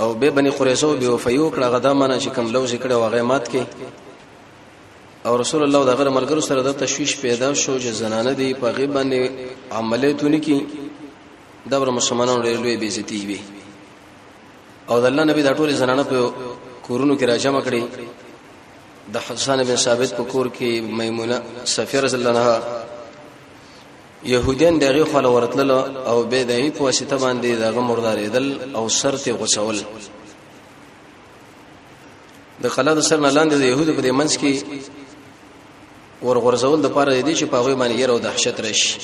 او به بني قريظه به وفيو کړه غدا منه چې کم لوز کړه واغې مات کې او رسول الله دغه ملګرو سره د تشويش پیدا شو چې زنانه دی په غیب باندې عملیتونه کی دبر مسلمانانو ډېر لوی بیزتی وي او د الله نبی د ټولې زنانه په کورونو کې راجمع کړي د حسن بن ثابت په کور کې میمونه سفیر رضی الله عنها يهوديان د هغه خل ورتلل او به د هي په واسطه باندې دغه مردارېدل او سر ته غوسول د قلا د سر نه لاندې د يهودو په منځ کې ورغورځول د پاره دي چې په هغه باندې ير او دهشت راشي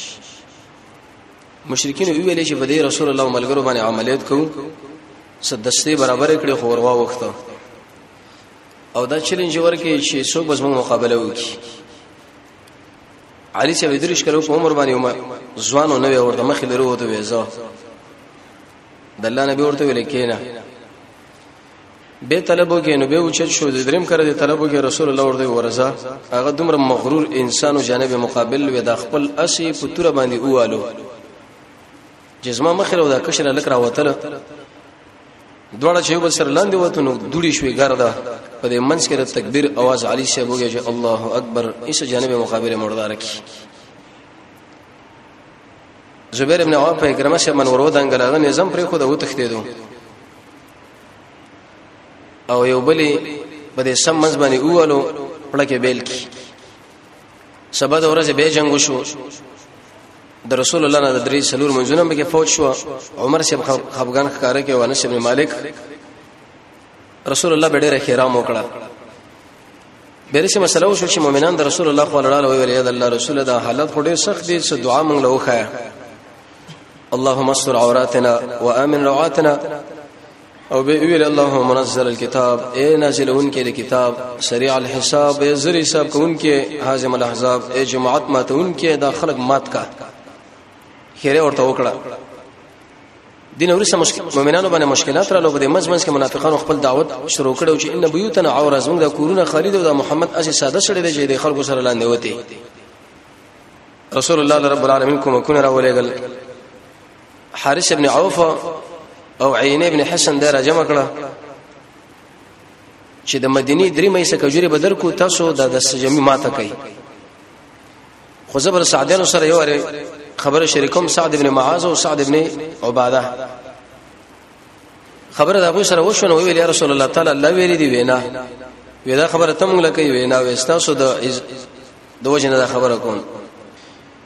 مشرکین ویل چې په دې رسول الله ملګرو باندې عملیات کوو سدستي برابر کړي خو وروا وخت او دا چیلنج ورکه چې څوک بس موږ مقابله وکړي علي چې ودریش کلو په عمر باندې عمر ځوانو نه وي ورته مخې لرو ته وېزو د الله نبی ورته ویل کېنا به طلبو کې نو به وچت شو د دریم کړه د طلبو کې رسول الله ورته ورزا هغه دومره مغرور انسانو جانب مقابل وي د خپل اسی په تور باندې اوالو جسمه مخ له دا کشر لک راوتل دوړه چې وبسر لاندې وته نو دوړي شوې ګرده په دې منځ کې د تکبیر आवाज علي صاحب وګه چې الله اکبر ایسه جانب مقابله مردار کی زبیر ابن عوام په کرمه شه من ورو دنګل هغه نظام پر خو د وتختیدو او یو بلی په دې سم منځ باندې اوالو پړکه بیل کی سبا د ورځې به جنگ وشو د رسول الله نه د درې سلور منځونه به کې فوج شو عمر شپ خفغان ښکارا کې وانس ابن مالک رسول الله به ډېر احترام وکړه بیرسه مسله وشو چې مؤمنان د رسول الله صلی الله علیه و آله الله رسول دا حالت خو ډېر سخت دي چې دعا مونږ له وخایا اللهم استر عوراتنا وامن روعاتنا او به ویل الله منزل الكتاب اے نازل ان کې کتاب سریع الحساب اے زری صاحب کون کې حازم الاحزاب اے جماعت ماته ان کې دا خلق مات کا خیره ورته وکړه دین ورسه مشکل مؤمنانو باندې مشکلات را لوبه د مزمنس کې منافقانو خپل دعوت شروع کړو چې ان بیوتنا عور زموږ د کورونه خالد او د محمد اسی ساده سره دی چې د خلکو سره لاندې وتی رسول الله رب العالمین کوم کونه را ولېګل حارث ابن عوف او عین ابن حسن دا راجم کړه چې د مدینی درې مې سره کجوري بدر کو تاسو د دسجمی ماته کوي خو زبر سعدانو سره یو اړ خبره شریکوم سعد ابن معاذ او سعد ابن عباده خبره د ابو سره وشونه ویل یا رسول الله تعالی الله ویری دی وینا ودا خبره تم لکه وینا وستا سو د د وجنه دا خبره کوم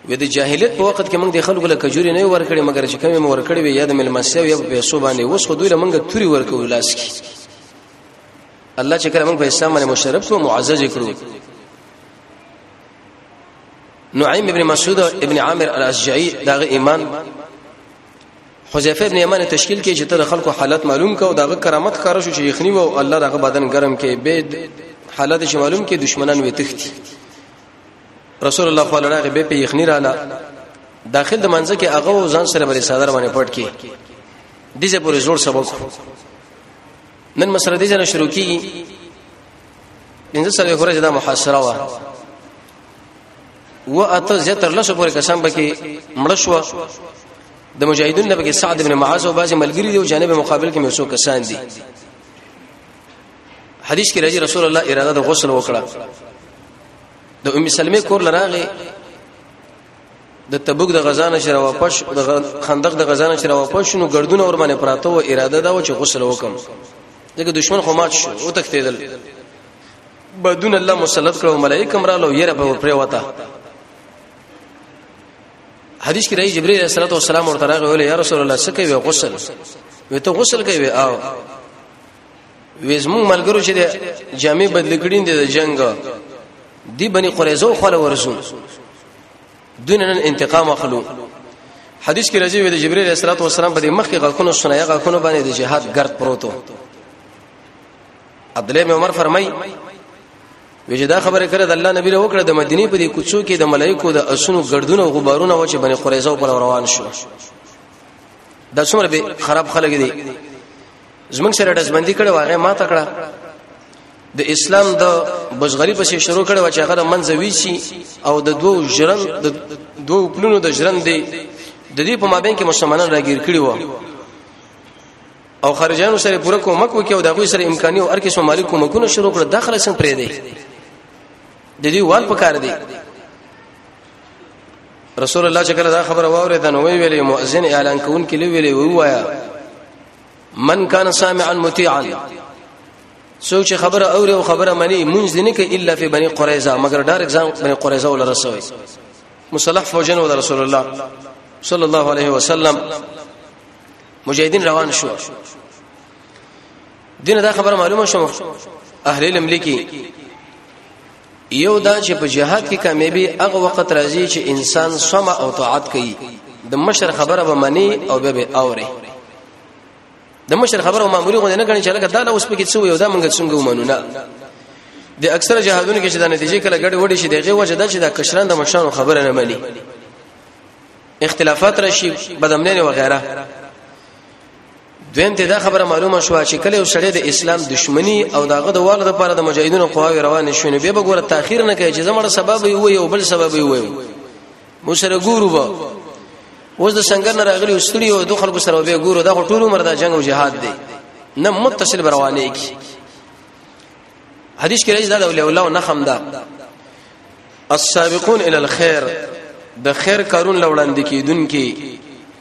وې د جاهلیت په وخت کې موږ د خلکو له کجوري نه ورکړې مګر چې کمی مو ورکړې وي یا د ملمسیا یا په پیسو باندې اوس خو دوی له موږ توري ورکو لاس کې الله چې کله موږ په اسلام باندې مشرف کو معزز کړو نعیم ابن مسعود ابن عامر الاشجعي دا ایمان حذیفه ابن یمان تشکیل کې چې تر خلکو حالت معلوم کا او دغه کرامت کار شو چې یخنی او الله دغه بدن ګرم کې به حالت چې معلوم کې دشمنان وي تختی رسول الله صلی الله علیه به په یخنی رااله داخل د منځ کې هغه ځان سره بری صدر باندې پټ کی دغه پورې زور سبق نن مسله دې نه شروع کیږي پنځه سره خورج دا محاصره وا و اته زیاتر لسو پورې قسم بکې مړ شو د مجاهدین نه بکې سعد ابن معاذ او بعضی ملګری دی او جانب مقابل کې مې څو کسان دي حدیث کې راځي رسول الله اراده د غسل وکړه د ام سلمې کور لراغه د تبوک د غزانه شر واپس د خندق د غزانه شر واپس شنو ګردونه ور باندې پراته و اراده دا و چې غسل وکم دغه دشمن خو مات شو او تختیدل بدون الله مسلط کړو ملائکه مرالو یره په پر وتا حدیث کې راځي جبرئیل علیه السلام ورته راغی ویل یا رسول الله سکه وی غسل وی ته غسل کوي او وزمو ملګرو چې جامع بدل کړین دي د جنگ دی بني قریظه خو له ورسو دون نن انتقام اخلو حدیث کې راځي د جبرئیل علیه السلام په مخ کې غاکونو سنایا غاکونو باندې د جهاد ګرد پروتو عبد الله عمر فرمای وجدا خبره کړه د الله نبی له وکړه د مدینه په دې کوڅو کې د ملایکو د اسونو ګردونه او غبارونه و چې بني قریظه په روان شو د څومره به خراب خلک دي زمنګ سره دزبندي کړو هغه ما تکړه د اسلام د بزغری په شروع کړو چې هغه منځوي شي او د دوو جرن د دوو پلونو د جرن دی د دې په مابین کې مسلمانان راګیر کړي وو او خارجانو سره پوره کومک وکي او دغه سره امکاني او هر کس مالک کومکونه شروع کړ داخله سم پرې دی د دې وال پکار دی رسول الله چې کله دا خبره واورې دا نو ویلې مؤذن اعلان کوون کې ویلې وایا من کان سامعا مطیعا سوچ خبره اوري او خبره مني مونږ دې نه کې الا فی بنی قریظه مگر ډایرک ځان بنی قریظه ول رسوي مصلح فوجن ول رسول الله صلی الله علیه وسلم مجاهدین روان شو دین دا خبره معلومه شو اهل علم لیکي یو دا چې په جهاد کې کامیابی هغه وخت راځي چې انسان سم او طاعت کوي د مشر خبره به منی او به به اوري د مشر خبره معمولی غو نه غني چې لکه دا له اوس په کې څه وي او دا موږ څنګه ومنو نه د اکثره جهادونو کې چې دا نتیجې کله ګډ وډې شي دغه وجه دا چې دا کشران د مشرانو خبره نه مني اختلافات راشي بدمنه وغیرہ دویم ته دا خبره معلومه شو چې کله یو سړی د اسلام دشمنی او داغه د والد لپاره د مجاهدینو قواوی روان شونه به به ګوره تاخير نه کوي چې زموږ سبب یو یو بل سبب یو یو مو سره ګورو به اوس د سنگر نه راغلی وسړي او د خلکو سره به ګورو دا ټول عمر دا جنگ او جهاد دی نه متصل روانه کی حدیث کې راځي دا اولیاء الله نه خم دا السابقون الى الخير د خیر کارون لوړاندې کیدونکو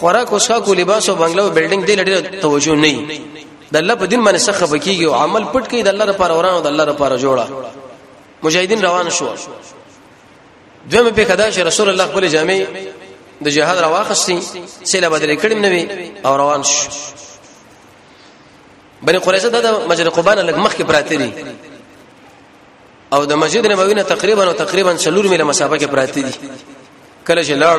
خوراک او څښاک او لباس او بنگله او بلډینګ دې لړې توجه نه وي د الله په دین باندې څخه بکیږي او عمل پټ کوي د الله لپاره وران او د الله لپاره جوړه مجاهدین روان شو دویمه په کدا چې رسول الله خپل جامع د جهاد راوخستی سیله بدل کړم نوي او روان شو بني قریظه د مجر قبانه لګ مخ کې پراته دي او د مسجد نبوي نه تقریبا او تقریبا څلور میله مسافه کې پراته دي کله چې لاړ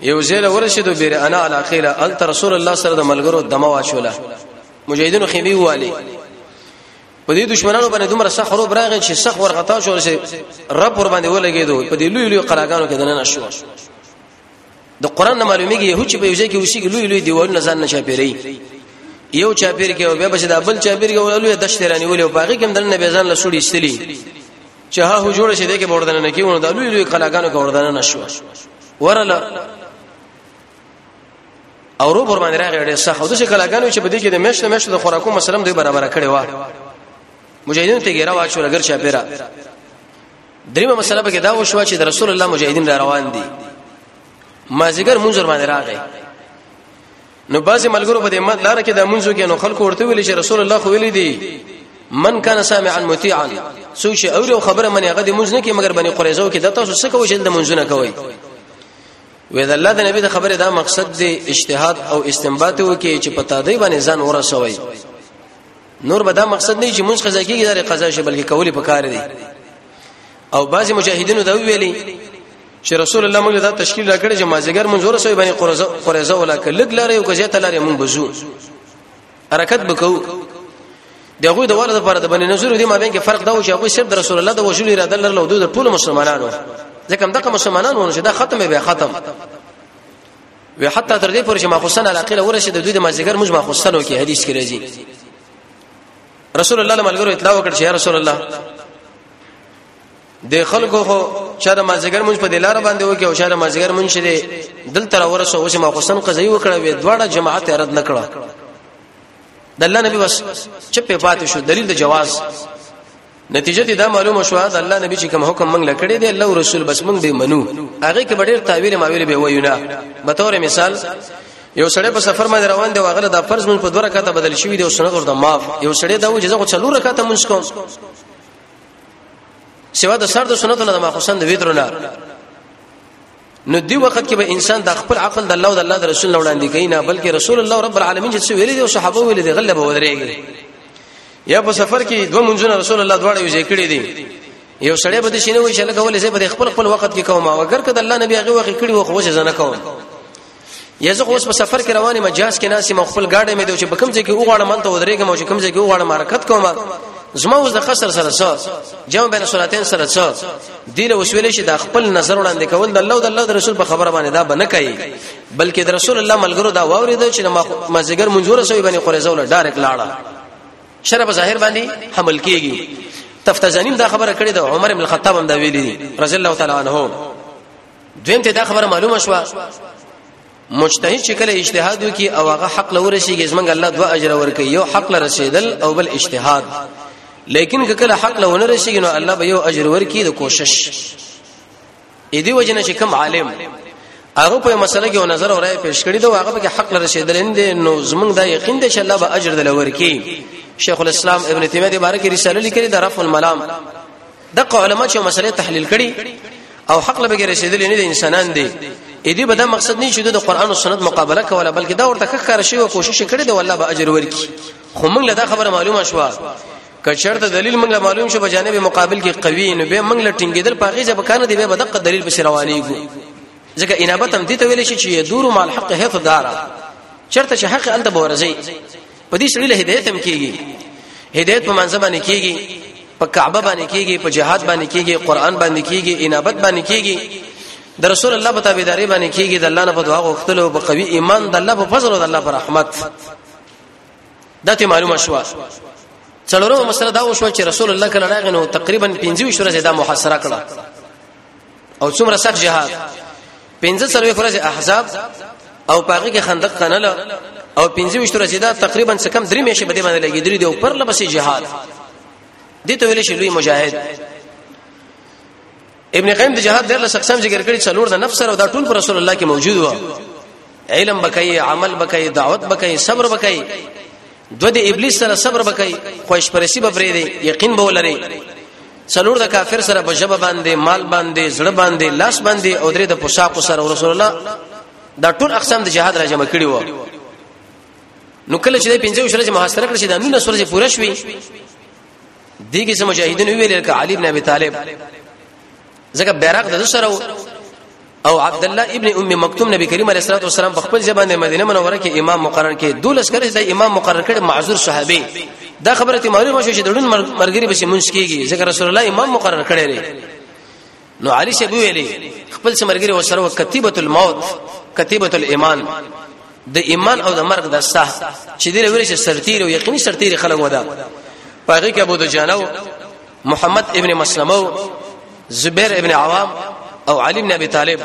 یو ځای ورشد بیر انا علاقه له ال رسول الله سره د ملګرو دمه واچوله مجاهدینو خیمه والی په دې دشمنانو باندې دومره سخت ورو براغې چې سخت ورغتا شو چې رب ور باندې ولګېدو په دې لوی لوی قلاګانو کې دنه نشو د قران نه معلومیږي یو چې په یوځای کې اوسېږي لوی لوی دیوالونه ځان نه چاپیری یو چاپیر کې او بیا بچ د بل چاپیر کې ولولې د شترانی ولې او باغی کې دنه به ځان له سړي استلی چې ها هو جوړ شي د کې بوردنه نه کیونه د لوی لوی کلاګانو کې بوردنه نشو ورله او رو پر باندې راغی ډېر سخت او د کلاګانو چې بده کې د مېشته مېشته د خوراکو مسلم دوی برابر کړي وا مجاهدین ته ګیره واچو لګر چاپیرا دریمه مسله به دا وشو چې د رسول الله مجاهدین را روان دي ما زیګر منظر باندې راغی نو بعضی ملګرو په دې مت لار کې د منځو کې نو خلکو ورته ویل چې رسول الله خو ویل دي من کان سامعا مطیعا سو چې اورو خبره منی هغه د منځ نه کې مگر بني قریزو کې د تاسو څه کوي چې د منځ نه کوي وې د الله د نبی د خبره دا مقصد دی اجتهاد او استنباط وکي چې پتا دی باندې ځان ورسوي نور به دا مقصد نه چې مونږ قضا کیږي دا قضا شي بلکې کولې په کار دي او بعضی مجاهدینو دا ویلي چې رسول الله موږ دا تشکیل راکړي چې مازیګر مونږ ورسوي باندې قرزه قرزه ولا کلګ لاره یو کزه تلاره مونږ بزو حرکت وکاو دغه د ورته لپاره د بنی نظر دي مابین کې فرق دا و چې هغه صرف د رسول الله د وجود اراده لرله او د ټول مسلمانانو ځکه دغه مسلمانانو ونه دا ختمه به ختم وی حتی تر دې پورې چې ماخصن علاقه له ورشه د دوی د مازیګر موږ ماخصنو کې حدیث کې راځي رسول الله ملګرو اطلاع وکړ چې یا رسول الله د خلکو خو شهر مازیګر مونږ په دلار باندې وکي او شهر مازیګر مونږ شری دل تر ورسو اوس ما حسن قضیه وکړه وې دواړه جماعت رد نکړه د الله نبی بس چې په پاتې شو دلیل د جواز نتیجه دې دا معلومه شو دا الله نبی چې کوم حکم موږ لکړې دی الله رسول بس موږ به منو هغه کې ډېر تعویل ماویل به وایو نه به تور مثال یو سړی په سفر باندې روان دی واغله د فرض مون په دوه رکعاته بدل شوی دی او سنت ورته معاف یو سړی دا و چې زه څلور رکعاته مونږ کوم سوا د سر د سنتو نه د ماخصن د ویترو نه نو دی وخت کې به انسان د خپل عقل د الله او د الله د رسول وړاندې کوي نه بلکې رسول الله رب العالمین چې ویلي دي او صحابه ویلي دي غلبه ودرېږي یا په سفر کې دوه منځونه رسول الله دواړه یو ځای کړی دي یو سړی به د شینه وي چې لکه ولې زه به خپل خپل وخت کې کوم او اگر که د الله نبی هغه وخت کړی و خو ځنه کوم یا زه اوس په سفر کې روانې ما جاز کې ناسې ما خپل گاډي مې دی چې بکم ځای کې وغواړم مال ته ودرېږم او چې کوم ځای کې وغواړم حرکت کوم زما اوس د قصر سره سره جمع بین صلاتین سره سره دله وسویل شي د خپل نظر وړاندې کول د الله او د الله د رسول په خبره باندې دا بنه کوي بلکې د رسول الله ملګرو دا واورید چې ما زګر منزور سوی باندې قریزه ول ډایرک لاړه شر په ظاهر باندې حمل کیږي تفتزنیم دا خبره کړې ده عمر بن الخطاب هم دا ویلي رضی الله تعالی عنہ دویم ته دا خبره معلومه شو مجتهد چې کله اجتهاد وکي او هغه حق لور شيږي زمنګ الله دوا اجر ورکي یو حق لر رسیدل او بل اجتهاد لیکن که کله حق لور رسیږي نو الله به یو اجر ورکي د کوشش اې دی وجنه چې کم عالم هغه په مسله کې نظر او رائے پیش کړی دا هغه به حق لر رسیدل اند نو زمنګ دا یقین دی چې الله به اجر دلور کی شیخ الاسلام ابن تیمیه د بارک رساله لیکلې د رفع الملام د علماء چې مسله تحلیل کړي او حق له بغیر رسیدلې نه دي انسانان دي اې دې به دا مقصد نه شي د قران او سنت مقابله کوله بلکې دا ورته ښکار شي او کوشش کړي دی والله به اجر ورکړي خو موږ له دا خبره معلومه شوه کچرته دلیل موږ معلوم شو په جانب مقابل کې قوي نو به موږ له ټینګېدل پاغي ځب کنه دی به دقه دلیل بس روانيږي ځکه انابت هم دي ته ویل شي چې دور مال حق هيته دارا چرته چې حق انت بورځي په دې سړي له هدایت هم کیږي هدایت په منځ باندې کیږي په کعبه باندې کیږي په جهاد باندې کیږي قران باندې کیږي انابت باندې کیږي د رسول الله په تابعداري باندې کیږي د الله نه په دعا غوښتلو په قوي ایمان د الله په فضل او د الله په رحمت دا ته معلومه شو څلورمه مسله دا وشو چې رسول الله کله راغی نو تقریبا 25 ورځې دا محاصره کړه او څومره سخت جهاد 15 سروي فرض احزاب او پاګه کې خندق تنل او 25 ورځې دا تقریبا څه کم درې میاشتې بده باندې لګي درې دی او پر لبسې جهاد دې ته ویل شي لوی مجاهد ابن قیم د جهاد ډېر لږ اقسام ذکر کړي څلور د نفس سره او دا ټول پر رسول الله کې موجود و علم بکای عمل بکای دعوت بکای صبر بکای دو د ابلیس سره صبر بکای خوش پرسی به پرې دی یقین به ولري څلور د کافر سره په جبه باندې مال باندې زړه باندې لاس باندې او درې د پوشاق سره رسول الله دا ټول اقسام د جهاد را جمع کړي وو نو کله چې د پنځه شورې محاصره کړ چې د نو سورې پوره شوي دیګه سم مجاهدین ویل ک علی ابن ابي طالب ځکه بیرغ د سره او عبد الله ابن ام مکتوم نبی کریم علیه الصلاه والسلام په خپل ځبان مدینه منوره کې امام مقرر کې دولس کړي د امام مقرر کړي معذور صحابي دا خبره ته معلومه شو چې دړون مرګري به منځ کېږي ځکه رسول الله امام مقرر کړي لري نو علي شه ویلي خپل سمرګري وسره کتیبه الموت کتیبه الايمان د ایمان او د مرګ د ساه چې دې لوري چې سرتیر او یقیني سرتیر خلک ودا پاره کې ابو دجانو محمد ابن مسلمه زبیر ابن عوام او علی ابن ابي طالب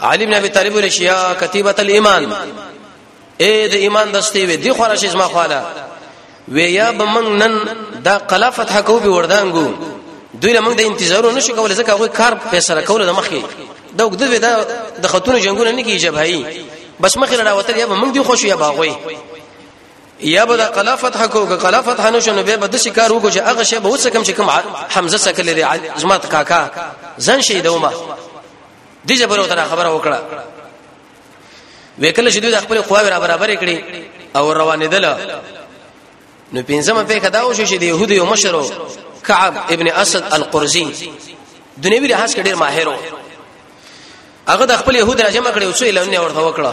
علی ابن ابي طالب ویل شیا کتیبه الايمان اے د ایمان دستي وي دی خورا شي زما خواله وی یا بمنګ نن دا قلا فتح کو به وردانګو دوی له موږ د انتظارو نشو کولای ځکه هغه کار فیصله کوله د مخې دا وګد وی دا د خاتون جنگونه نه کیږي بهایي بس مخې لراوتل یا موږ دی خوشو یا باغوي یا به د قلا فتح کو که قلا فتح نه شنو به د شکار وکړو چې هغه شی به اوس کم چې کم حمزه سکل لري زما کاکا ځن شهید ومه دې جبر او تر خبره وکړه وکړه چې دوی د خپل خواوې را برابر کړي او روانېدل نو پنځمه په کدا او شو چې د يهودو یو مشر کعب ابن اسد القرزي دنیوي لحاظ کې ډیر ماهر و هغه د خپل يهود راجمه کړي او څو لونه ورته وکړه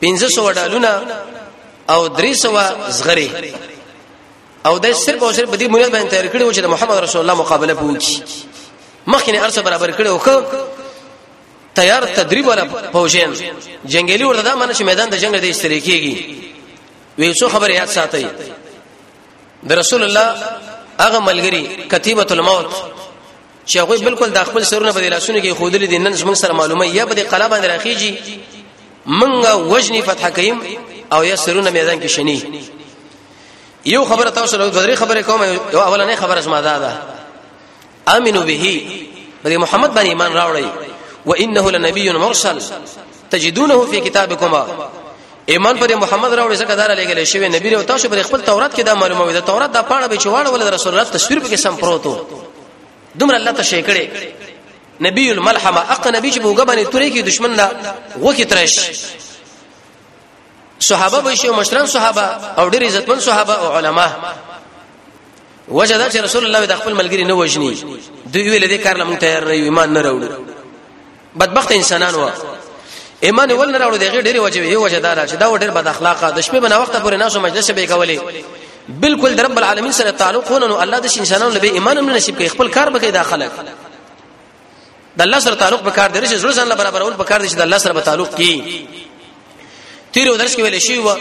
1500 ډالونه او 300 زغری او د صرف او صرف بدی مونږ باندې تیار کړی و چې د محمد رسول الله مقابله پوکي مخکنه ارسه برابر کړي او تیار تدریب ولا پوجین جنگلی ورته دا معنی چې میدان د جنگ د استریکیږي وی څو خبره یاد ساتي د رسول الله هغه ملګری کتیبه الموت چې هغه بالکل د خپل سرونه په لاسونو کې خودلې دي نن زموږ سره معلومه یا به قلا باندې راخیږي منګه وجنی فتح کيم او یا سرونه میدان کې شنی یو خبره تاسو له بدري خبره کوم یو اولنې خبره زما ده ده امنو به بده محمد باندې ایمان راوړی وانه لنبي مرسل تجدونه في كتابكما ایمان پر محمد راوړی ځکه دار لګل شوی نبی او تاسو پر خپل تورات کې دا معلومه وي دا تورات دا پاڼه به چواړه ول رسول الله تصویر به کې سم پروتو دومره الله ته شي کړي نبی الملحمه اق نبی چې بوګه باندې تورې کې دشمن نه وکی ترش صحابه به شي مشران صحابه او ډېر عزتمن صحابه او علما وجدا چې رسول الله د خپل ملګری نه وجني دوی ویل دې کار لمون تیار نه ایمان نه راوړي بدبخت انسانان و ایمان ول نه راوړو دغه ډېری وجه یو وجه دار چې دا ډېر بد اخلاقه د شپې بنا وخت پورې ناسو مجلس به کولې بالکل در رب العالمین سره تعلق ونه الله د انسانانو له ایمان هم نصیب کوي خپل کار به کوي داخله د الله سره تعلق به کار درې چې زړه ځان برابر اول به کار دي چې د الله سره به تعلق کی تیر ودرس کې ویل شي و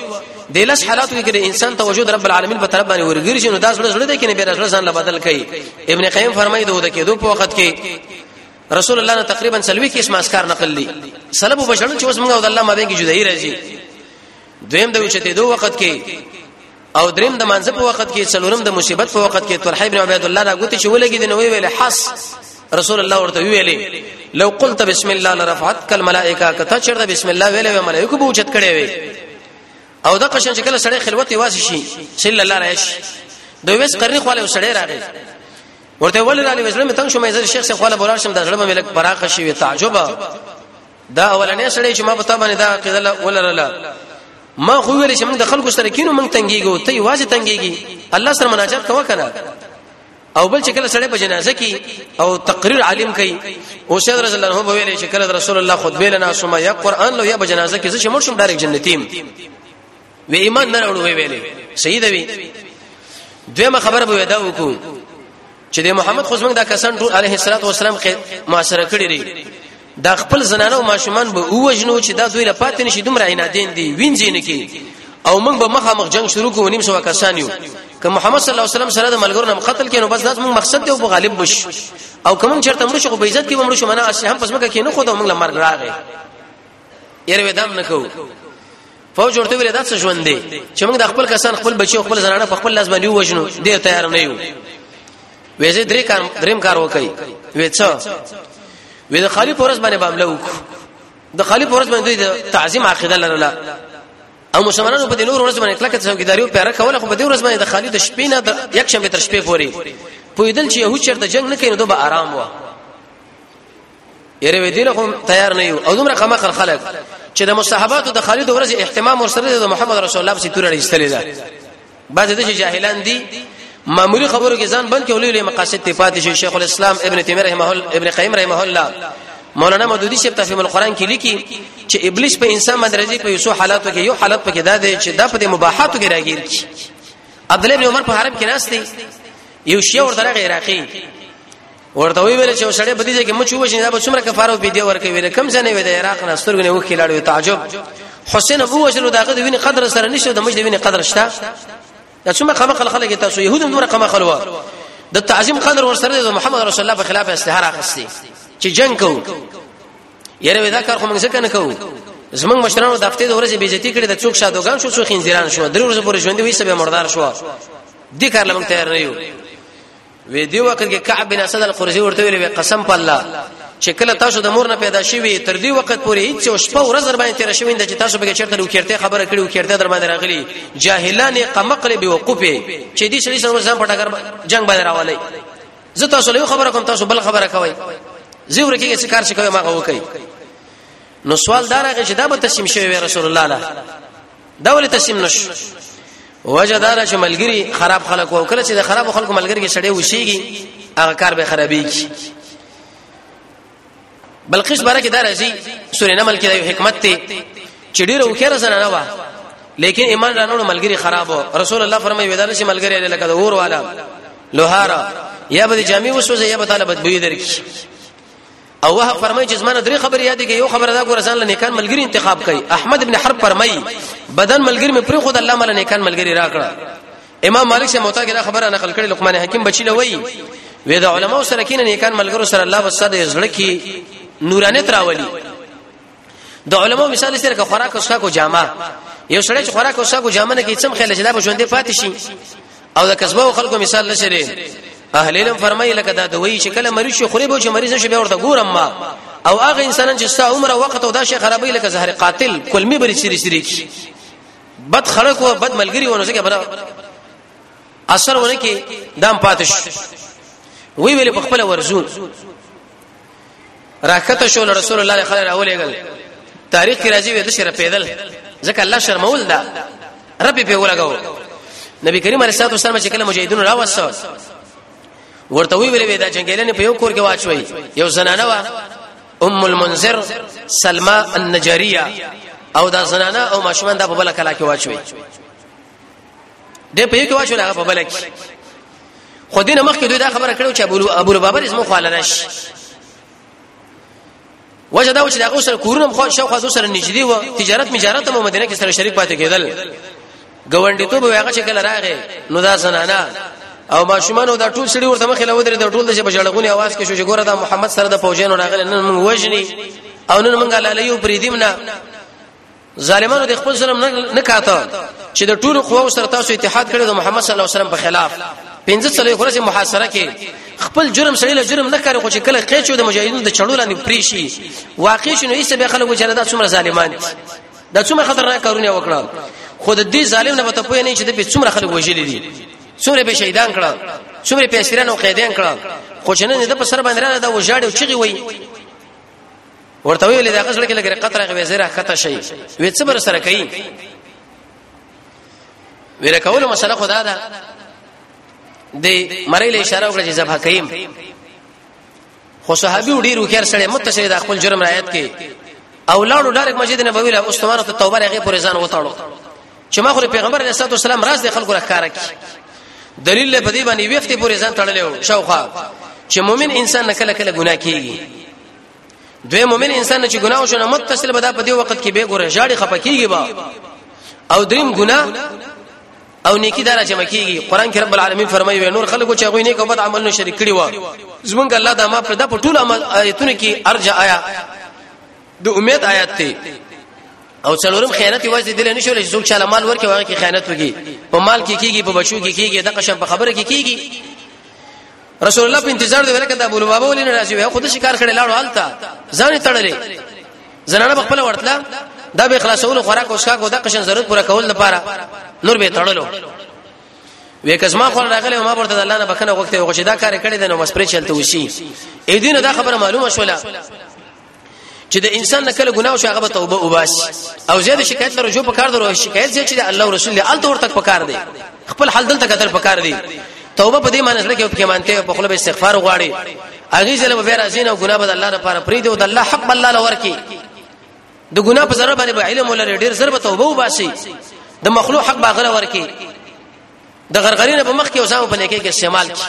د لس حالاتو کې انسان توجه د رب العالمین په طرف باندې ورګرځي نو دا زړه زړه دی کې نه به زړه ځان بدل کوي ابن قیم فرمایي دوه کې دوه په وخت کې رسول الله نه تقریبا سلوي کې اسما اسکار نقل دي سلب وبشړو چې اوس موږ او الله مابین کې جدایي راځي دویم د وچته دوه وخت کې او دریم د مانځ په وخت کې څلورم د مصیبت په وخت کې طلحه ابن عبید الله دا غوته چې ولګي د نوې ویل حس رسول الله ورته ویلې لو قلت بسم الله لرفعت کل ملائکه کته چرته بسم الله ویلې و ملائکه به اوچت کړي وي او د قشن شکل سړی خلوت واس شي صلی الله علیه وسلم دوی وس قرنی خو له سړی راغی ورته ولې را لوي زړه مې تنگ شو مې زر شیخ څخه خپل بولار شم د زړه مې لګ پراخه شي وي تعجب دا اولنې سړی چې ما په تابانه دا قضله ولرله ما خو ویل چې موږ د خلکو سره کینو موږ تنګيږو ته یوازې تنګيږي الله سره مناجات کوه کنه او بل چې کله سړی په جنازه کې او تقریر عالم کوي او سید رسول الله په ویل چې کله رسول الله خطبه لنا ثم یا قران لو یا په جنازه کې زه شمر شم ډایرک جنتیم وی ایمان نه راوړو وی ویلې صحیح ده وی دویمه خبره به ودا وکړو چې د محمد خو زمنګ دا کسان ټول عليه الصلاه والسلام کې معاشره کړی لري دا خپل زنانه او ماشومان به اوجنو چې دا دوی لپات نشي دومره عنادین دي وینځي نه کی او موږ به مخه مخ جنگ شروع کوو نیم سو کسان یو که محمد صلی الله علیه وسلم سره د ملګرو نم قتل کینو بس دا موږ مقصد دی او غالب بش او کوم چرته مړ شو په عزت کې مړ شو معنا اصل هم پس مګه کینو خو دا موږ لمر راغی یره ودام نکو فوج ورته ویل دا څه ژوند دی چې موږ د خپل کسان خپل بچي خپل زنانه په خپل لاس باندې وژنو دې تیار نه یو وېزه درې کار دریم کار وکړي وې څه وې د خالی پورس باندې بامله وک د خالی پورس باندې د تعظیم عقیده لرله او مسلمانانو په دې نور ورځ باندې کلکه څوکیداری او پیره کوله خو په دې ورځ باندې د خالی د شپې نه د یک شنبه تر شپې پوري پویدل چې یو چرته جنگ نه کینو دوه آرام و یره وې دین هم تیار نه یو او دومره قمه خلک چې د مستحباتو د خالد ورځ اهتمام ورسره د محمد رسول الله سي تور اړیستلې ده بعضې د جاهلان دي معمولی خبرو کې ځان بند کې ولې مقاصد ته پاتې شي شیخ الاسلام ابن تیمیه رحمه الله ابن قیم رحمه الله مولانا مودودی شپ تفهیم القرآن کې لیکي چې ابلیس په انسان باندې راځي په یو حالاتو کې یو حالت پکې دا دی چې دا په مباحاتو کې راګیر کی عبد الله بن عمر په حرم کې ناشته یو شی ورته راغی عراقي ورته وی ویل چې سړی بدی ځای کې مچ وښني دا به څومره کفاره به دی ورکه ویل کم ځنه وی د عراق نه سترګونه وکړي لاړو تعجب حسین ابو وشلو داغه د ویني قدر سره نشو د مجد ویني قدر شته دا څومره قمه خلک خلک تاسو يهودم دومره قمه خلوا د تعظیم قدر ور سره د محمد رسول الله په خلاف استهار اخستي چې جنگ کو یره ودا کار خو موږ څه کنه کو زمنګ مشرانو د هفتې د ورځې بیزتی کړي د څوک شادوغان شو څو خنځیران شو درې ورځې پورې ژوند وي سبه مردار شو دې کار لمن تیار نه یو وې دی وخت کې کعب بن اسد القرزي ورته ویل قسم په الله چې کله تاسو د مور نه پیدا شوي تر دې وخت پورې هیڅ یو شپه ورځ در باندې تیر شوي د چې تاسو به چیرته لو کېرته خبره کړو کېرته در باندې راغلي جاهلان قمقل به وقوفه چې دې شری سره ځم په ټکر جنگ باندې راولي زه تاسو له خبره کوم تاسو بل خبره کوي زه ورکه کې کار شي کوي ما غو کوي نو سوال دارغه چې دا به تسلیم شوی رسول الله دا ولې تسلیم نشو وجه دا چې ملګری خراب خلک او کله چې د خراب خلکو ملګری کې شړې وشيږي هغه کار به خرابېږي بلقیس بارے کې دا راځي سورې نمل کې دا یو حکمت ته چې ډېر او خیر سره نه و لیکن ایمان رانو ملګری خراب و رسول الله فرمایي ودا چې ملګری لکه د اور والا لوهارا یا به جامع وسوځي یا به طالب بدبوې درکې او وه فرمای چې زمانه درې خبرې یادې کې یو خبره دا ګور ځان له نیکان ملګری انتخاب کړي احمد ابن حرب فرمای بدن ملګری مې پر خود الله مل نیکان ملګری راکړه امام مالک سے موتا کې دا خبره نقل کړي لقمان حکیم بچی لوي وې دا علماء سره کې نه نیکان ملګرو سره الله وساده زړه کې نورانیت راولي د علماء مثال سره که خوراک اوسه کو جامه یو سړی چې خوراک اوسه کو جامه نه کې څم خل جلاب ژوندې پاتې شي او د کسبو خلکو مثال نشره اهل علم فرمایي لکه دا دوی چې کله مریض شي خوري به چې مریض شي به ورته ګورم ما او هغه انسان چې ستا عمر وخت او دا شي خرابې لکه زهر قاتل کلمي بری سری سری کی بد خلق او بد ملګری ونه څه بنا اثر ونه کې دام پاتش وی ویل په خپل ورزو راکته شو رسول الله خلک راولېګل تاریخ کې راځي وې د شر پیدل ځکه الله شرمول دا رب په ولګاو نبی کریم علیه الصلاه والسلام چې کله مجاهدون راوسو ورته وی ویلې دا جنگیلنه په یو کور کې واچوي یو زنانه وا ام المنذر سلمہ النجریه او دا زنانه او ماشومان دا په بل کلا کې واچوي د په یو کې واچول هغه په بل کې خو دینه مخکې دوی دا خبره کړو چې ابو ابو بابر اسمه خو لاله شي وجه دا و چې هغه سره کورونه خو شو خو سره نږدې و تجارت مجارت مو مدینه کې سره شریک پاتې کېدل ګوندې ته به هغه چې کله راغې نو دا زنانا او ماشومان دا ټول سړي ورته مخې لوي درې ټول د بجړغونی आवाज کې شو چې ګوره دا محمد سره د فوجین راغله نن موږ وژني او نن موږ لاله یو پریدیم نه ظالمانو د خپل ظلم نه کاته چې د ټولو قواو سره تاسو اتحاد کړی د محمد صلی الله علیه وسلم په خلاف پنځه څلوي خورسي محاصره کې خپل جرم سړي له جرم نه کاری خو چې کله قیچو د مجاهدینو د چړو لاندې پریشي واقع شنو ایسه به خلکو چې دا څومره ظالمان دي دا څومره خطرناک کارونه وکړه خو د دې ظالم نه پته پوه نه چې د به څومره خلک وژلي دي څومره به شهیدان کړه څومره پیسران او قیدین کړه خو چې نه د په سر باندې را دا وژاړي او چغي وای ورته ویل دا غزړه کې لګره قطر غوې زیره خطه شي وې څبر سره کوي ویره کول مسله خدا ده د مړې له اشاره وکړه چې ذبح کيم خو صحابي ډیر وکړ سره متصل د خپل جرم رعایت کې او لاړو ډارک مسجد نبوي له استوانه ته توبه راغې پر ځان وتاړو چې ما خو د پیغمبر علیه الصلاه والسلام راز د خلکو راکاره کی دلیل له بدی باندې وخت پورې ځان تړلې او شوخه چې مؤمن انسان نه کله کله ګناه کوي دوی مؤمن انسان چې ګناه وشونه متصل به دا په دې وخت کې به ګوره ژاړي خپکیږي با او دریم ګناه او نیکی دار جمع کیږي قران کې رب العالمین فرمایي نور خلکو چې غوینه کوبد عمل نو شریک کړي و زمونږ الله دا ما پر دا په ټول آیتونه کې ارجا آیا د امید آیات ته او څلورم خیانت واځي دل نه شول چې څوک چاله مال ورکړي واغې کې خیانت وږي په مال کې کیږي په بشو کې کیږي د قشم په خبره کې کیږي رسول الله په انتظار دی ورکه د ابو لبابه ولې نه راځي خو د شکار کړي لاړو حالتا ځان تړلې زنانه په خپل ورتله دا به خلاصول خوراک اوسکا کو د قشن ضرورت پوره کول لپاره نور به تړلو وې کزما خو راغله ما ورته الله نه بکنه وخت او غشدا کار کړی د نو مسپری چلته وشي اې دین دا خبره معلومه شوله چې د انسان نه کله ګناه شي هغه به توبه وباسي او زیات شکایت لرو جو په کار درو شکایت زیات چې الله رسول الله الته ورته په کار دی خپل حل دلته کتل په کار دی توبه په دې معنی سره کې په مانته په خپل استغفار غواړي اغه ځله به راځین او ګناه به الله لپاره پرې دی او د الله حق الله لور کې د ګناه په ضرر باندې علم ولري ډیر ضربه توبه وباسي د مخلوق حق باغره ورکي د غرغری نه په مخ کې او ځان په نیکه کې استعمال کی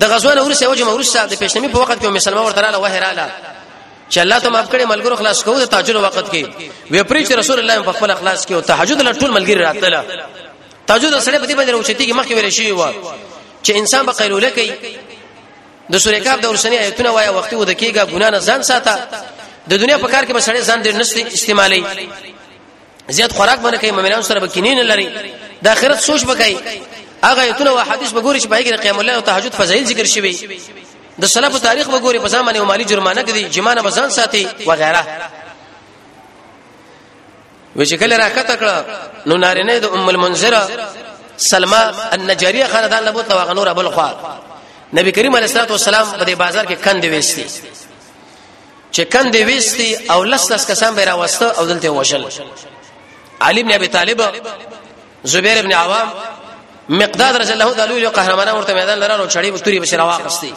د غزوه نه ورسه وجه مورسه د پیشنمی په وخت کې مسلمان ورته رااله وه رااله چې الله ته معاف کړي ملګرو خلاص کوو د تاجر وخت کې وی پرې چې رسول الله په خپل اخلاص کې او تهجد له ټول ملګری راتله تهجد سره په دې باندې وروچتي کې مخکې ویل شي و چې انسان به قیلوله کوي د سورې کاف د ورسنی آیتونه وایا وخت و د کېګه ګنا نه ځان ساته د دنیا په کار کې به سړی ځان ډېر نشته استعمالي زیات خوراک باندې کوي مؤمنانو سره بکینین لري د آخرت سوچ وکړي هغه ایتونه او حدیث به ګوري چې پای کې قیام الله او تهجد فضایل ذکر شوی د سلف تاریخ به ګوري په ځان باندې مالی جرمانه کوي جمانه بزان ساتي وغیرہ وچ کله راکته کړه نو نارینه د ام المنذره سلمہ النجاریه خاندان له بوته وغنور ابو الخوار نبی کریم علیه الصلاه والسلام په بازار کې کند وېستي چې کندې وېستي او لس لس کسان به راوسته او دلته وشل علي بن ابي طالب زبير بن عوام مقداد رضی الله تعالی عنہ قهرمانان ورته میدان لرلو چړې بتوري بشرا واغستي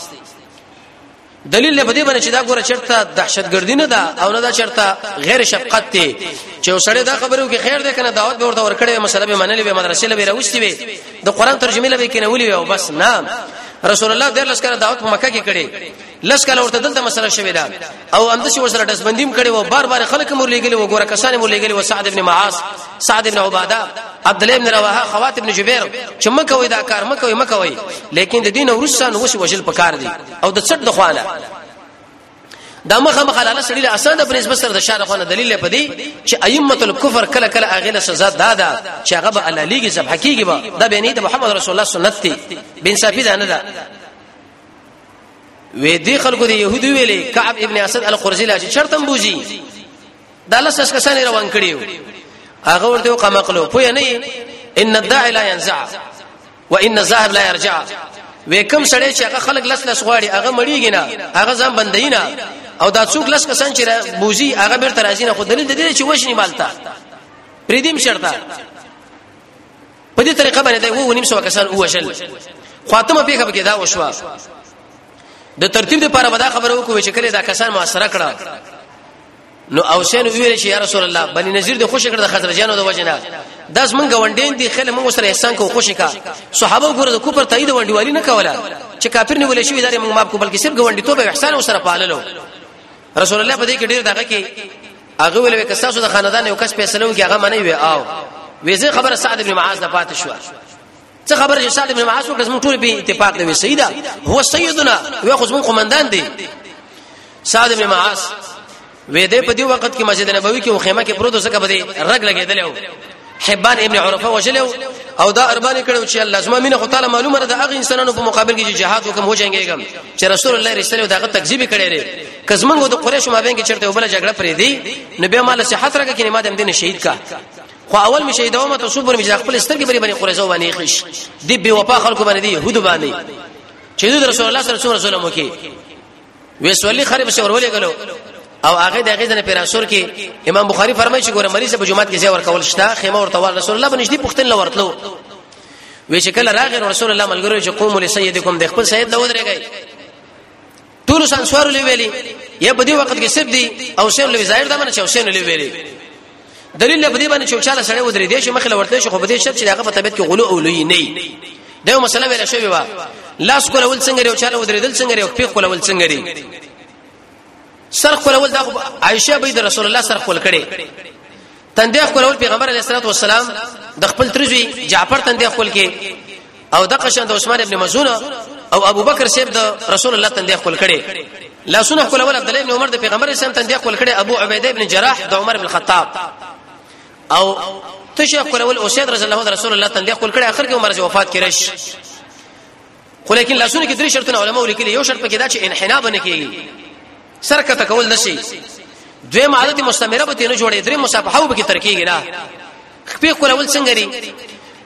دلیل نه بده باندې چې دا ګوره چرته دهشتګردی نه ده او نه دا چرته غیر شفقت دی چې وسړی دا خبرو کې خیر ده کنه دعوت به ورته ورکړي مسله به منلې به مدرسې لوي راوستي وي د قران ترجمه لوي کې نه ولي او بس نه رسول الله د لس کړه دعوت په مکه کې کړي لس کاله ورته دلته مسله شوې ده او همداسې ورسره دسبندیم کړي وو بار بار خلک مور لګلې وو ګوره کسان مور لګلې وو سعد ابن معاذ سعد ابن عباده عبد الله ابن رواحه خوات ابن جبیر چې مکه وې دا کار مکه وې مکه وې لیکن د دین ورسان وش وجل پکار دي او د څټ د خوانه دا مخه مخه لاله سړي له اسناد پر نسبت سره د شارع خونه دلیل په دی چې ائمه الکفر کله کله اغله سزا دادا چې هغه به علی لیګي زب حقيقي به دا به نه د محمد رسول الله سنت دی بنصافي ده نه ده وې دې خلکو د يهودو ویلې کعب ابن اسد القرزي لا چې چرتم بوزي دا لسس کسان روان کړیو هغه ورته قمقلو پوه نه ان الداعي لا ينزع وان الذاهب لا يرجع وکم سړی چې هغه خلک لس لس غواړي هغه مړیږي نه هغه ځم بندي نه او دا څوک لس کسان چې بوزي هغه بیرته راځي نه خو دلیل د دې چې وښنی مالتا پریدیم شرطه په دې طریقه باندې دوه ونیم سو کسان ووجل خاتمه پیښه کې دا وشوه د ترتیب لپاره ودا خبره وکوي چې کله دا کسان محاصره کړه نو اوسین ویل چې یا رسول الله بنی نذیر د خوشی کړه د خزرجانو د وجنه داس مونږ غونډین دي خل مونږ سره احسان کو خوشی کا صحابه ګوره د کوپر تایید وندیوالی نه کوله چې کافر نه ولې شوی داري مونږ ماب کو بلکې صرف غونډی توبه احسان سره پاللو رسول الله په دې کې ډیر دغه کې هغه ویل که تاسو د خاندان یو کس فیصله وکړي هغه منی وي او ویزه خبره سعد ابن معاذ نه پاتې شو څه خبره چې سعد ابن معاذ وکړ زموږ ټول به اتفاق دی سیدا هو سیدنا وی خو زموږ قومندان دی سعد ابن معاذ وې دې په دې وخت کې مسجد نبوي کې خیمه کې پروت وسکه بده رګ لګېدل حبان ابن عرفه وجل او دا اربانی کړو چې الله زما مینه خو تعالی معلومه ده هغه انسانانو په مقابل کې چې جهاد وکم هو جنگيږم چې رسول الله رسول الله دغه تکذیب کړي لري کزمنګو د قریش مابین کې چرته وبله جګړه پرې دی نو به مال صحت راکې نه مادم دین شهید کا خو اول می شهید اومه ته صبر می خپل سترګې بری باندې قریش باندې خش دی بي وفا خلکو باندې دی يهود باندې چې رسول الله صلی الله علیه وسلم کې وسولي خرب شو ورولې غلو او هغه د غیزنه پیراسور کې امام بخاری فرمایي چې ګوره مریض په جمعات کې ځای ورکول شته خیمه ورته ور رسول الله بنشدي پختن لورتلو وی چې کله راغی رسول الله ملګرو چې قوم لسیدکم د خپل سید لو درېږي ټول سانسوار لوي ویلي یا په دې وخت کې سب دي او شین لوي ظاهر دمن چې حسین لوي ویلي دلیل په دې باندې چې چاله سړی ودرې دې شي مخله ورته شي خو په دې شرط چې هغه په طبيعت کې غلو او لوی نه وي دا یو مسله ویل شوی و لاس کول ول څنګه یو چاله ودرې دل څنګه یو پیخ کول ول څنګه لري سر کول ول دا عائشه بيد رسول الله سر کول کړي تندې کول ول پیغمبر علیه الصلاه والسلام د خپل ترزوی جعفر تندې کول کې او دغه شان د عثمان ابن مزون او ابو بکر صاحب د رسول الله تندې خپل کړي لاسونه خپل ول عبد الله ابن عمر د پیغمبر اسلام تندې خپل کړي ابو عبیده ابن جراح د عمر ابن الخطاب او تشه خپل ول اوسید رسول الله رسول الله تندې خپل کړي اخر کې عمر وفات کړي خو لیکن لاسونه کې درې شرطونه علماء لیکلي یو شرط پکې دا چې انحناب نه کیږي سر کته کول نشي دوی ماده مستمره به نه جوړې درې مصافحه به کې ترکیږي نه خپې کولول څنګه لري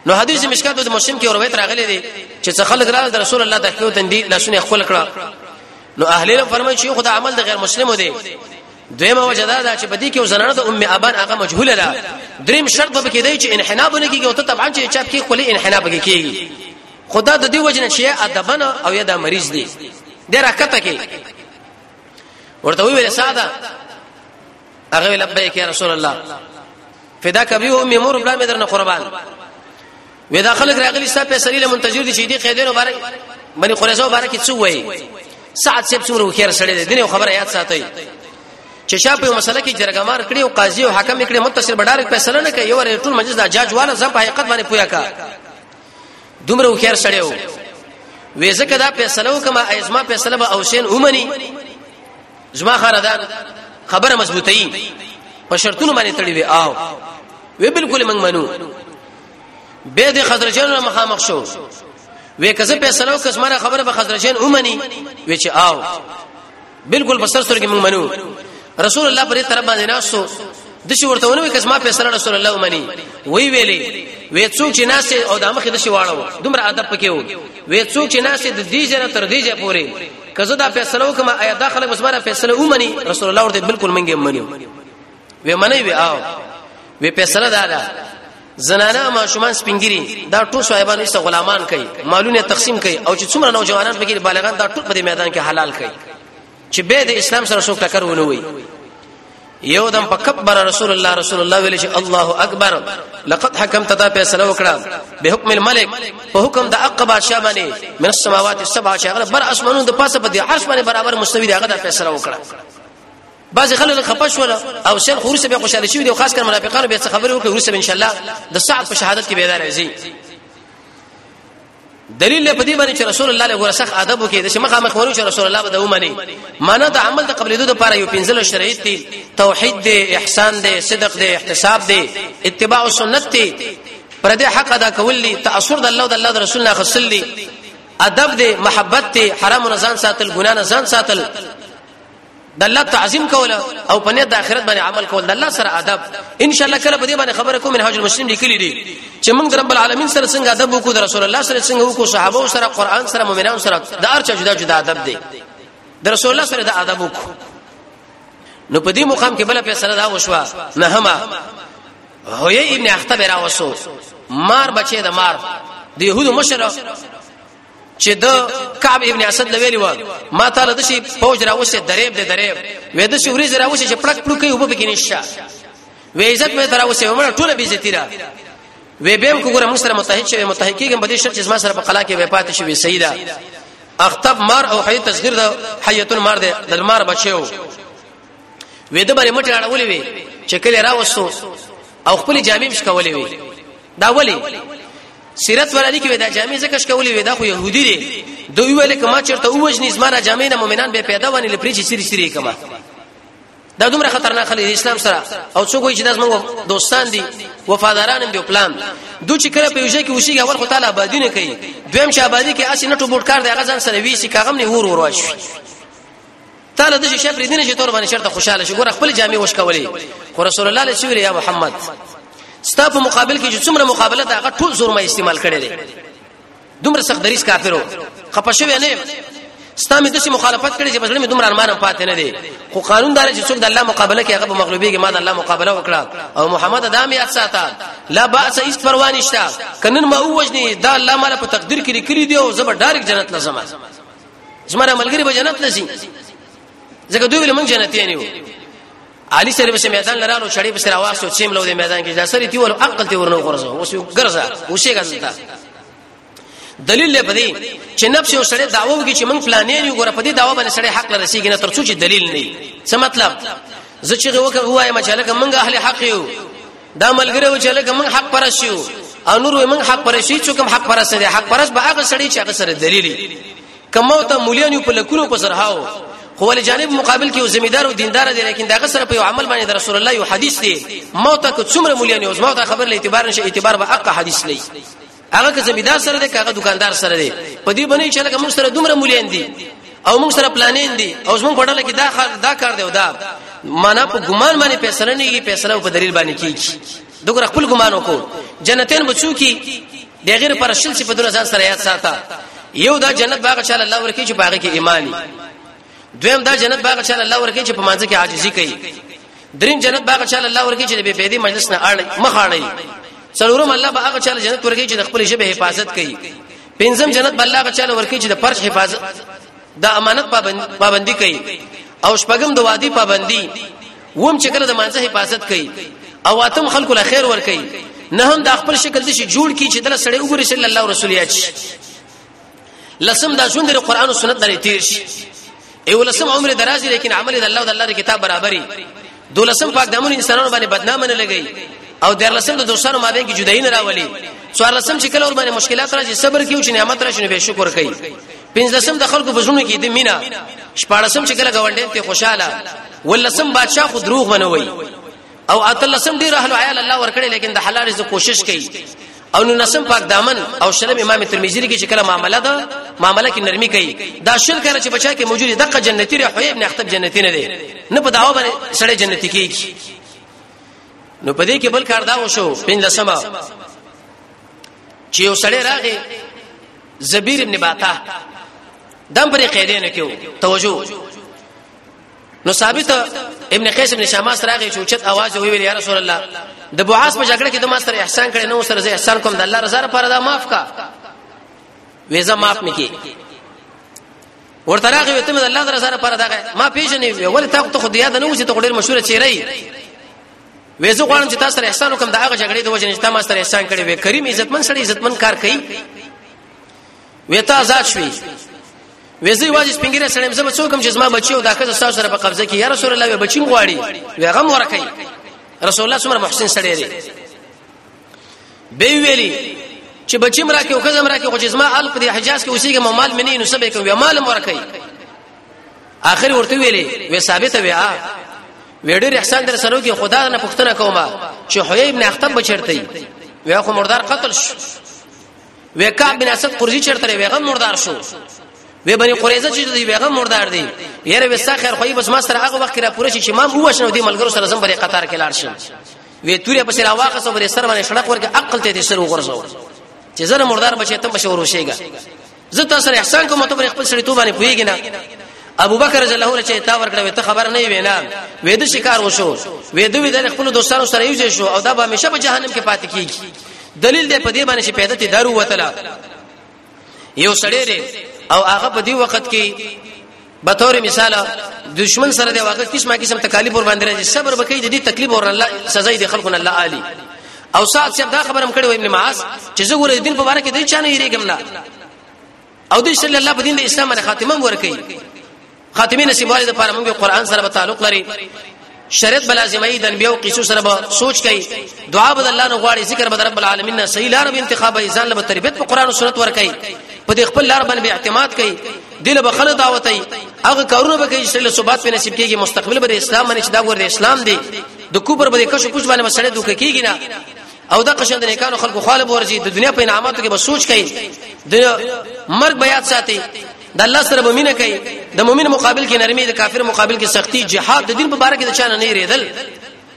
نو حدیث مشکات د مسلم کې روایت راغلی دی چې څه خلک راغله د رسول الله د خپل تندې لاسونه خپل کړه نو اهل علم فرمایي چې خدای عمل د غیر مسلمو دی دویمه وجه دا ده چې بدی کې زنانه د ام ابان هغه مجهوله ده دریم شرط به کې دی چې انحناب نه کیږي او ته طبعا چې چاپ کې خلی انحناب کې کیږي خدا د دې وجه نه چې ادبن او یا د مریض دی ډیر حقته کې ورته ویل ساده هغه لبیک یا رسول الله فدا کبی او می مور بلا می درنه قربان وې دا خلک راغلي ستا په سړي له منتظر دي چې دې قیدونو باندې باندې قریزو باندې کې څو وایي سعد سیب څومره خیر سړی دی دنه خبره یاد ساتي چې شاه په مسله کې جرګمار کړي او قاضي او حاکم کړي متصل بډار فیصله نه کوي یو ټول مجلس د جاج والا زم په حقیقت باندې پویا کا دومره وکړ سړیو وې زکه دا فیصله وکما ایزما فیصله به او شین اومني زما خاندان خبره مضبوطه ای په شرطونو باندې تړي وي آو وی بالکل من منو به د خضرجانو مخامخ شو وې کزه فیصله وکړه زما خبره به خضرجان اومني وې چې آو بالکل بسر سره کې موږ منو رسول الله پرې طرف باندې ناسو د شي ورته ونه کس ما فیصله رسول الله ومني وی ویلې وې څوک چې ناس او د مخې د شي واړو دومره ادب پکې وو وې څوک چې ناس د دې جره تر دې جره پورې کزه دا فیصله وکم آیا داخله بس مره فیصله ومني رسول الله ورته بالکل منګه مني وې منې وې او وې فیصله دا ده زنانه ما شومان سپینګری دا ټول صاحبان ایست غلامان کوي مالونه تقسیم کوي او چې څومره نوجوانان پکې بالغان دا ټول په میدان کې حلال کوي چې به د اسلام سره څوک ټکر ونه وي یو دم په کبر رسول الله رسول الله ویل چې الله اکبر لقد حكمت دا فیصله وکړه به حکم الملک په حکم د عقبه شامنه من السماوات السبع شغله بر اسمانونو د پاسه په دې عرش باندې برابر مستوي دی هغه دا فیصله وکړه بعضی خلک خپه شول او شل خورسه به خوشاله شي او خاص کر منافقانو به څه خبرې وکړي ورسه ان شاء الله د سعد په شهادت کې به دار راځي دلیل په دې باندې چې رسول الله له ورسخ ادب وکړي د شمخه مخ ورو چې رسول الله به د ومني معنا د عمل د قبلې دوه لپاره یو پنځل شرایط دي توحید دي احسان دي صدق دي احتساب دي اتباع سنت دي پر دې حق ادا کول دي تاثر د الله او د الله رسول نه خصل دي ادب دي محبت دي حرام نه ځان ساتل ګنا نه ځان ساتل د الله تعظیم کول او په نیت د آخرت باندې عمل کول د الله سره ادب ان شاء الله کله به دې باندې خبره کوم منهاج المسلم لیکلی دی چې موږ رب العالمین سره څنګه ادب وکړو د رسول الله سره څنګه وکړو صحابه سره قران سره مؤمنان سره د ارچ جدا جدا ادب دی د رسول الله سره د ادب وکړو نو په دې مقام کې بل په سره دا وشوا نه هما هوی ابن اختب را وسو مار بچي د مار د يهودو مشر چې د کعب ابن اسد لویلی و ما تعالی د شي فوج راوشه دریب د دریب وې د شي ورې راوشه چې پړک پړکې وب کې نشه وې عزت مې تراوسه ومنه ټوله بي عزت را وې بهم کو ګره مسره متحد شوی متحد کېږم په دې شرط چې ما سره په قلا کې وې پاتې شوی سیدا اختب مار او حي تصغیر د حیت المار ده د مار بچو وې د باندې مټ راړولې وې چې کله راوستو او خپل جامې شکولې وي دا ولی سیرت ولا دي کې دا جامې زکه شکولې وي دا خو يهودي دي دوی ویل کما چرته اوجنې زماره جامې نه مؤمنان به پیدا ونی لپاره چې سری سری کما دا دومره خطرناک خلک اسلام سره او څوک وایي چې دا زموږ دوستان دي وفاداران هم دي پلان دوی چې کله په یوځای کې وشي اول خو تعالی آبادی نه کوي دویم چې آبادی کې اسی نټو بوټ کار دی هغه ځان سره وی شي کاغم نه ور ور واشي تعالی د شي پرې دینه چې تور باندې شرط خوشاله شي ګور خپل جامع وش کولې خو رسول الله علیه وسلم یا محمد ستا په مقابل کې چې څومره مقابله دا ټول زور ما استعمال کړي دي دومره سخت دریس کافرو خپښوي نه ستا مې دسی مخالفت کړي چې بس مې دومره ارمان پاتې نه دي خو قانون دار چې څوک د الله مقابله کوي هغه په مغلوبي کې ما د الله مقابله وکړه او محمد ادم یې ساته لا باس هیڅ پروا نشته کنن ما اوجني دا الله مال په تقدیر کې لري دی او زبر ډایرک جنت لازمه زمره ملګری به جنت لسی ځکه دوی له مونږ جنتیان یو علي سره به میدان لرالو شړې به سره واسو چیم لو دې میدان کې دا سره تی ول عقل ته ورنو غرزه اوس یو ګرځه اوسې ګرځه دلیل په دې چې نفس یو سره داوو کې چې مونږ فلانین یو ګره په دې داوا باندې سره حق لرسیږي نه ترڅو چې دلیل نه څه مطلب زه چې وکه وایم چې لکه مونږ اهل حق یو دا ملګری و چې لکه موږ حق پر شو او نور موږ حق پر شي چې کوم حق پر سره دی حق پرس به هغه سړی چې هغه سره دلیلی کمو ته مولیانو په لکونو په سره هاو خو ول جانب مقابل کې یو ذمہدار او دیندار دی لیکن دا غسر په عمل باندې رسول الله یو حدیث دی موت کو څومره مولیانو او موت خبر له اعتبار نشه اعتبار به اقا حدیث لې هغه که زمیدار سره دی هغه دکاندار سره دی په دې باندې چې لکه موږ سره دومره مولین دي او موږ سره پلانین دي او موږ په ډله کې دا دا کار دی او دا معنا په ګمان باندې فیصله نه کیږي فیصله په دلیل باندې کیږي دغه خپل ګمان وکړو جنتین بچو کی د غیر پر شل صفاتونو ځان سره یاد ساته یو دا جنت باغ چې الله ورکی چې باغ کې ایمانی دویم دا جنت باغ چې الله ورکه چې په مانځ کې عاجزي کوي دریم جنت باغ چې الله ورکه چې به پیدي مجلس نه اړ مخ اړي څلورم الله به هغه چاله جنت ورکړي چې د خپل ژبه حفاظت کوي پنځم جنت به الله هغه چاله ورکړي چې د فرش حفاظت د امانت پابندي کوي او شپږم د وادي پابندي ووم چې کله د مانزه حفاظت کوي او اتم خلکو له خیر ور کوي نه هم د خپل شکل دي چې جوړ کی چې دل سړی وګوري صلی الله رسول یاچ لسم دا ژوند د قران او سنت لري تیر شي ایو لسم عمر درازي لیکن عمل د الله د الله کتاب برابرۍ دولسم پاک دمن انسانانو باندې بدنامه نه لګي او د لسم د دوستانو مابین کې جدایي نه راولي څوار لسم چې کله ور باندې مشکلات راځي صبر کیو چې نعمت راشي به شکر کوي پنځلسم د خلکو په ژوند کې د مینا شپږلسم چې کله گاونډي ته خوشاله ولسم بادشاہ خو دروغ منوي او اتلسم ډیر اهل عیال الله ورکړي لیکن د حلال رزق کوشش کوي او نو نسم پاک دامن او شرم امام ترمذی کې چې کله معاملې ده معاملې کې نرمي کوي دا شل کړه چې بچا کې موجود دغه جنتی ری حوی ابن اختب جنتی نه دی نه په داوا باندې سړی جنتی کیږي نو په دې کې بل کار دا وشو پنځه سما چې یو سړی راغی زبیر ابن باتا دم پرې قیدې نه کېو توجه نو ثابت ابن قیس ابن شماس راغی چې اوچت आवाज وی ویل یا رسول الله د بوعاس په جګړه کې د ما سره احسان کړي نو سره زه احسان کوم د الله رضا لپاره دا معاف کا ویزه معاف نکي ورته راغی وته د الله رضا لپاره دا ما پیژنې ول تا ته خو د یاد نه وځي ته ډیر مشهور چیرې ویزه غواړم چې تاسو سره احسان وکم دا هغه جګړې د وجه نه چې تاسو سره احسان کړي وي کریم عزتمن سره عزتمن کار کوي وې ته آزاد شوي وې زه واځي سپینګره سړم زه به څوکم چې زما بچي او دا کزه تاسو سره په قبضه کې یا رسول الله بچی غواړي وې غم ورکړي رسول الله سمره محسن سړی دی به ویلي چې بچی مرا کې او کزه مرا کې خو جسمه ال په حجاز کې اوسېږم مال منی نو سبې کوي مال ورکړي اخر ورته ویلي وې ثابت وې آ ویډر احسان در سره کې خدا نه پښتنه کومه چې حوی ابن اختب بچرتي وې خو مردار قتل شو وې کعب بن اسد قرزي چرته وې غم مردار شو وې بني قريزه چې دی وې غم مردار دی یره وستا خیر خو بس ما سره هغه وخت را پوره شي چې ما هو شنو دی ملګرو سره زم بری قطار کې لاړ شم وې تورې په سره واخه سو بری سر باندې شړق ورګه عقل ته دې سر وغورځو چې زره مردار بچې ته بشور وشيګا زه تاسو سره احسان کوم ته بری خپل سړی تو باندې پويګ نه ابو بکر رضی الله عنه چې تا ورکړه ته خبر نه وینا وې د شکار وشو وې د وې د خپل دوستانو سره یو ځای شو او دا به همیشه په جهنم کې پاتې کیږي دلیل دی په دې باندې چې پیدا ته دارو وتله یو سړی دی او هغه په دې وخت کې به تور مثال دشمن سره دی واقع قسمه قسم تکالیف ور باندې راځي صبر وکړي د دې تکلیف ور الله سزا دې خلقنا الله علی او سات صاحب دا خبرم کړو ابن معاذ چې زه ګوره دین په اړه کې دې چانه یریګم نه او دې شل الله په دین د اسلام باندې خاتمه ورکړي خاتمه نصیبوالي د پاره موږ قرآن سره تعلق لري شریعت بلازمي د انبیو قصو سره به سوچ کوي دعا به الله نو غواړي ذکر به رب العالمین نه صحیح لار به انتخاب ای ځان له تربیت په قران او سنت ور کوي په دې خپل لار باندې اعتماد کوي دل به خلک دعوت ای هغه کارونه به کوي چې له صبات په نصیب کېږي مستقبل به اسلام باندې چې دا ور اسلام دی د کوبر به کښ کوش باندې مسړې دوک کېږي نه او د قشند نیکانو خلکو خاله ورځي د دنیا په انعاماتو کې به سوچ کوي د مرګ بیات ساتي د الله سره به مینه کوي د مؤمن مقابل کې نرمي د کافر مقابل کې سختی جهاد د دین په باره کې د چانه نه ریدل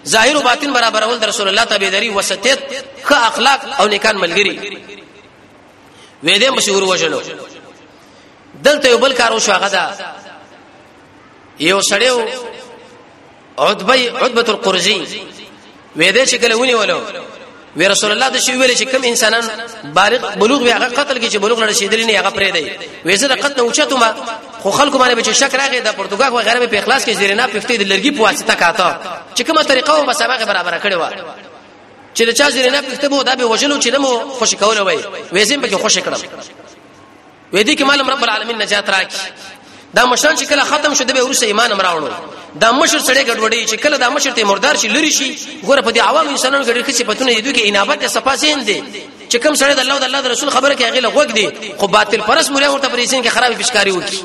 ظاهر او باطن برابر ول رسول الله تبع دری وسطیت خ اخلاق او نیکان ملګری وې دې مشهور وژلو دلته یو بل کارو شو هغه دا یو سړیو عتبه عتبه القرزي وې دې چې کله ونی ولو وی رسول الله د شی ویل چې کم انسانان بالغ بلوغ وی هغه قتل کې چې بلوغ نه رسیدلی نه هغه پرې دی وې زه د قتل نه اوچته ما خو خلکو باندې به شک راغی د پرتګال و غیره په اخلاص کې زیرنا پفتې د لرګي په واسطه کاته چې کومه طریقه و مسابقه برابر کړې و چې د چا زیرنا پفتې بو دا به وجلو چې نمو خوش کول وای وې زم به خوش کړم وې دي کې مالم رب العالمین نجات راکړي دا مشران چې کله ختم شو د به ورسه ایمان امراوړو دا مشر سړی ګډوډي چې کله دا مشر ته مردار شي لری شي ګوره په دې عوام انسانانو کې ډېر څه پتونه دي کې انابت د صفاسین دي چې کم سړی د الله او د الله رسول خبره کې هغه لغوګ دي خو باطل پرس مولیا ورته پریسین کې خراب پیشکاری وکي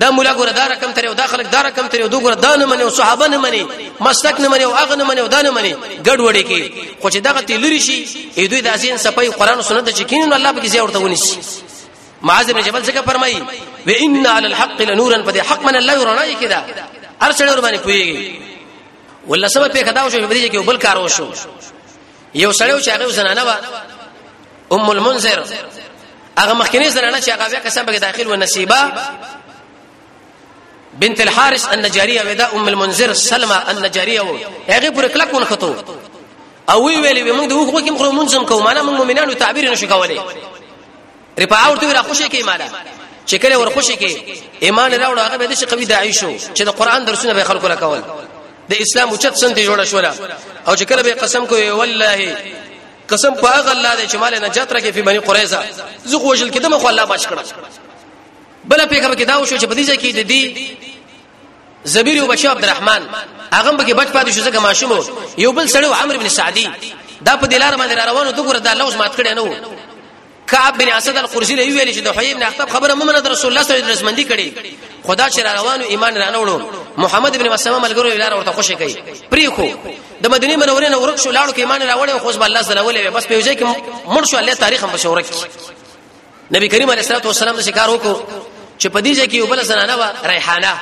دا مولا ګوره دا رقم ترې او دا خلک دا رقم ترې او دوه ګوره دا نه مني او صحابه نه مني مسلک نه مني او هغه نه مني او دا نه مني ګډ وډې کې خو چې دغه تلری شي اې دوی د اسین سپي قران او سنت چې کینن الله به زیاته ورته ونیسي معاذ بن جبل څنګه فرمایي و ان علی الحق لنورا فدی حق من الله رڼا یې کدا هر څړ ور باندې پويږي ولسمه په خداو شو بری کې بل کار وشو یو سړیو چې هغه زنانه و ام المنذر هغه مخکنی زنانه چې هغه بیا قسم به داخل و نصیبه بنت الحارث النجاریه ودا ام المنذر سلمہ النجاریه و هغه پر کله کون خطو او وی ویلې موږ د وخت کې مخرو منظم کوو معنا موږ مؤمنانو تعبیر نشو کولای رفاعه ورته را خوشي کې مالا چې کله ور خوشي کې ایمان راوړ هغه به د قوي داعی شو چې د قران درسونه به خلکو راکول د اسلام اوچت سنت جوړه شو او چې کله به قسم کوي والله قسم په هغه الله دې چې مال نجات راکې په بني قریظه زه خو وجل کدم خو الله باش کړم بل پیغمبر کې دا وشو چې په دې ځای کې د دې زبیر او بشو عبدالرحمن هغه به کې بچ پاتې شو ځکه ماشوم یو بل سړی عمرو بن سعدی دا په دلار باندې روانو دغه د الله اوس مات کړي نه وو کعب بن اسد القرزی له ویل چې د حیی بن اخطب خبره مومنه د رسول الله صلی الله علیه وسلم باندې کړي خدا چې روانو ایمان رانه وړو محمد بن مسلمه ملګرو لار ورته خوشی کوي پری خو د مدینه منورې نه ورک شو لاړو کې ایمان راوړې خو ځب الله سره ولې بس په ځای کې مړ شو الله تاریخ هم بشورک نبی کریم علیه الصلاه والسلام د شکار وکړو چې په دې ځای کې یو بل زنانه و ریحانه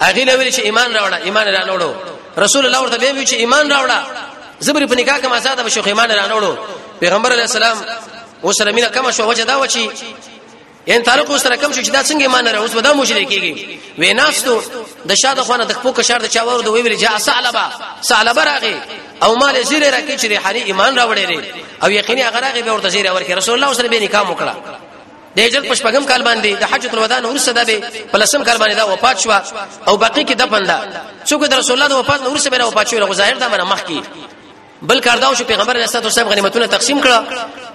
هغه له ویل چې ایمان راوړه ایمان را نوړو رسول الله ورته ویل چې ایمان راوړه زبر په نکاح کما زاده بشو ایمان را نوړو پیغمبر علی السلام وسره مینا کما شو وجه دا و چې ان تعلق وسره کم شو چې دا څنګه ایمان را اوس ودا مشرک کیږي ویناستو د شاده خونه د خپل کشار د چا ور دوی ویل جاء ثعلبا ثعلبا راغی او مال زیره راکې چې حری ایمان راوړې او یقیني هغه راغی به ورته زیره ورکې رسول الله سره به نکاح وکړه د هجرت په شپږم کال باندې د حجۃ الوداع نور صدا به په لسم کال باندې دا وفات شو او باقی کې دفن ده څوک د رسول الله د وفات نور سره وفات شو ظاهر دا منه مخ کې بل کار دا شو پیغمبر علیه الصلاه والسلام غنیمتونه تقسیم کړه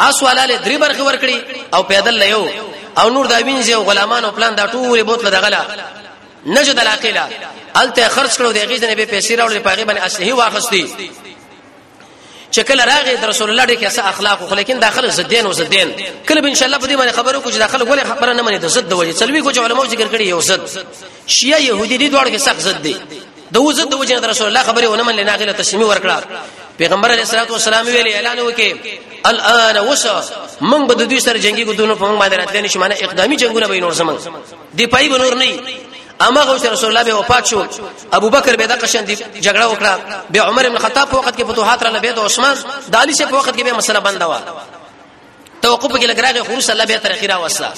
اسوالاله درې برخې ورکړي او پیدل لیو او نور دا وینځي او غلامان او پلان دا ټول بوتله دغلا نجد العقیلا الته خرج کړو د غیزنه به پیسې راوړل پاغي باندې اصلي واخستي چې کله راغی د رسول الله ډېر ښه اخلاق خو لیکن داخله زدين او زدين کله به ان شاء الله په دې باندې خبرو کوو چې داخله ولې خبره نه مني د زد د وجې څلوي کوچ علماء ذکر کړي یو زد شیعه يهودي دي دواړو کې سخت زد دي د وزد د وجې رسول الله خبره ونه منل نه غله تسلیم ورکړه پیغمبر علیه الصلاه والسلام ویل اعلان وکي الان وسه موږ به د دوی سره جنگي ګدونو په موږ باندې راتلنی شي معنی اقدامي جنگونه به نور زمون دی پای به نور نه امغه چې رسول الله به وفات شو ابو بکر به د قشن دی جګړه وکړه به عمر ابن خطاب په وخت کې فتوحات را لبه د عثمان د علي شه په وخت کې به مسله بنده و توقف کې لګراغه خور صلی الله به ترخی را وسه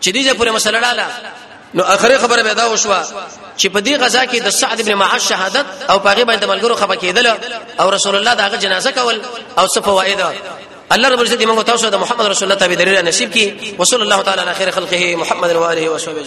چې دې پورې مسله لاله نو اخر خبره به دا وشوه چې په دې غزا کې د سعد ابن معاذ شهادت او پاغه باندې ملګرو خپه کېدل او رسول الله داغه جنازه کول او څه فواید الله رب العزت موږ تاسو د محمد رسول الله تابع درې نصیب کړي وصلی الله تعالی علی خیر خلقه محمد و علیه و صحبه